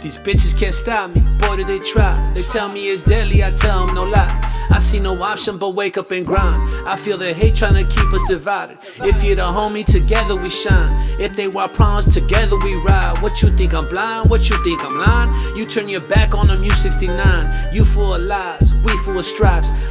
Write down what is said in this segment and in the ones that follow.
These bitches can't stop me, boy do they try. They tell me it's deadly, I tell them no lie. I see no option but wake up and grind. I feel the hate trying to keep us divided. If you're the homie, together we shine. If they want problems, together we ride. What you think I'm blind? What you think I'm lying? You turn your back on them, you 69. You full of lies, we full of.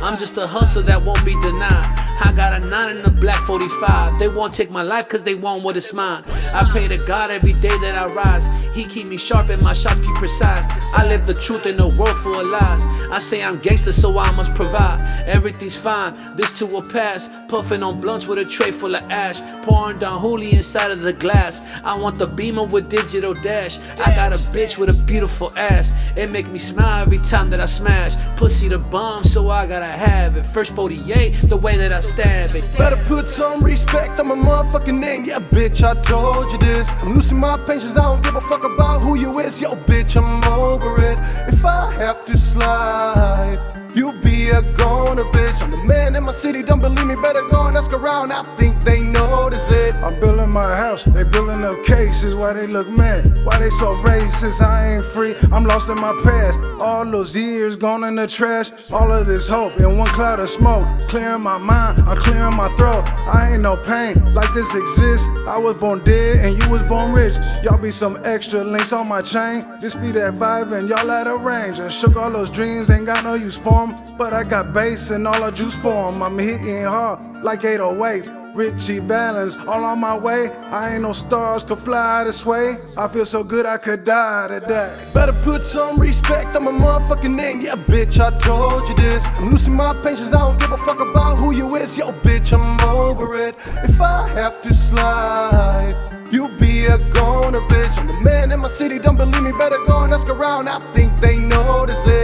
I'm just a hustler that won't be denied. I got a nine in the black 45. They won't take my life cause they want what is mine. I pray to God every day that I rise. He keep me sharp and my shots be precise. I live the truth in a world full of lies. I say I'm gangster, so I must provide. Everything's fine, this too will pass. Puffing on blunts with a tray full of ash. Pouring down Hooli inside of the glass. I want the beamer with digital dash. I got a bitch with a beautiful ass. It make me smile every time that I smash. Pussy the bomb, so I gotta have it. First 48, the way that I stab it. Better put some respect on my motherfucking name. Yeah, bitch, I told you this. I'm losing my patience. I don't give a fuck about who you is. Yo, bitch, I'm over it. If I have to slide, you be a goner, bitch. I'm the in my city. Don't believe me? Better go and ask around. I think they notice it. I'm building my house, they building up cases. Why they look mad? Why they so racist? I ain't free, I'm lost in my past. All those years gone in the trash. All of this hope in one cloud of smoke. Clearing my mind, I'm clearing my throat. I ain't no pain like this exists. I was born dead and you was born rich. Y'all be some extra links on my chain. This be that vibe and y'all out of range. And shook all those dreams, ain't got no use for 'em. But I got bass and all I juice for 'em. I'm hitting hard like 808s. Ritchie Valens, all on my way. I ain't no stars, could fly this way. I feel so good I could die today. Better put some respect on my motherfucking name. Yeah, bitch, I told you this. I'm losing my patience. I don't give a fuck about who you is. Yo, bitch, I'm over it. If I have to slide, you be a goner, bitch. I'm the man in my city. Don't believe me? Better go and ask around. I think they notice it.